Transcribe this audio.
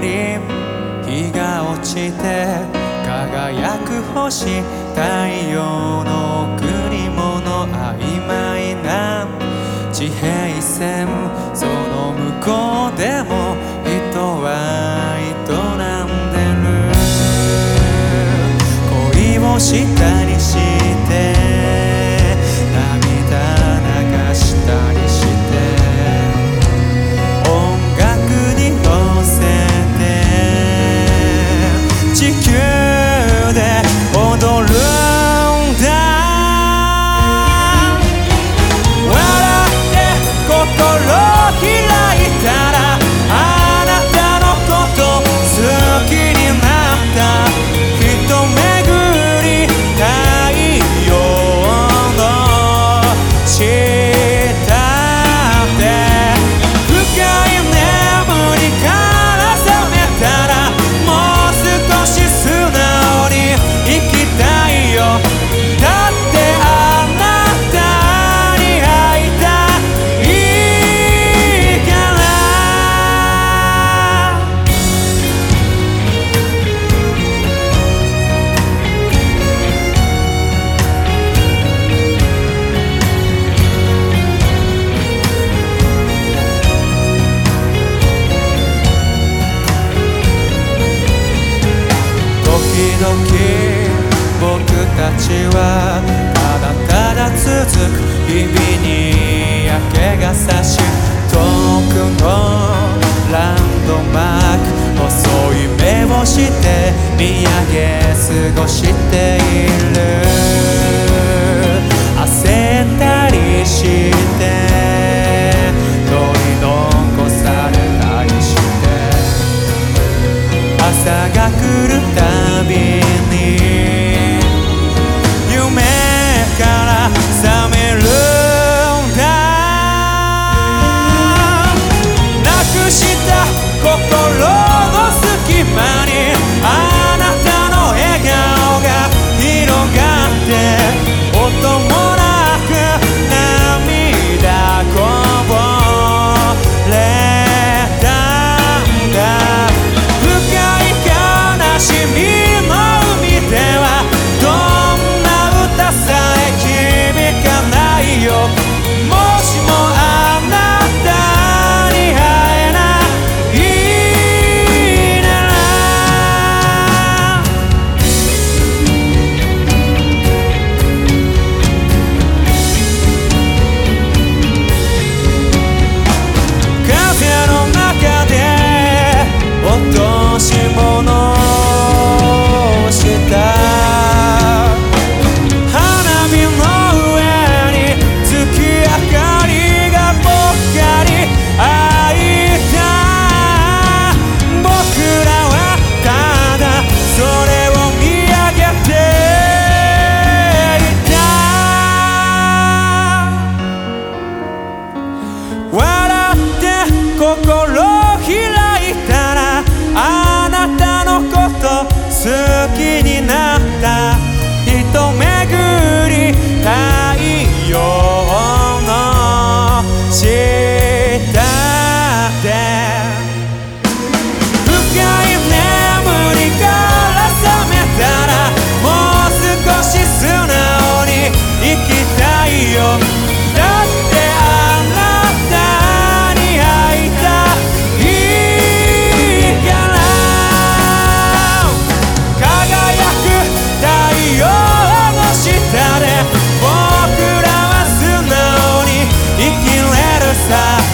日が落ちて輝く星太陽の贈り物曖昧な地平線その向こうでも人は営んでる。恋をしたりし続く日々に明けが差し遠くのランドマーク細い目をして見上げ過ごしている。焦ったりしてさ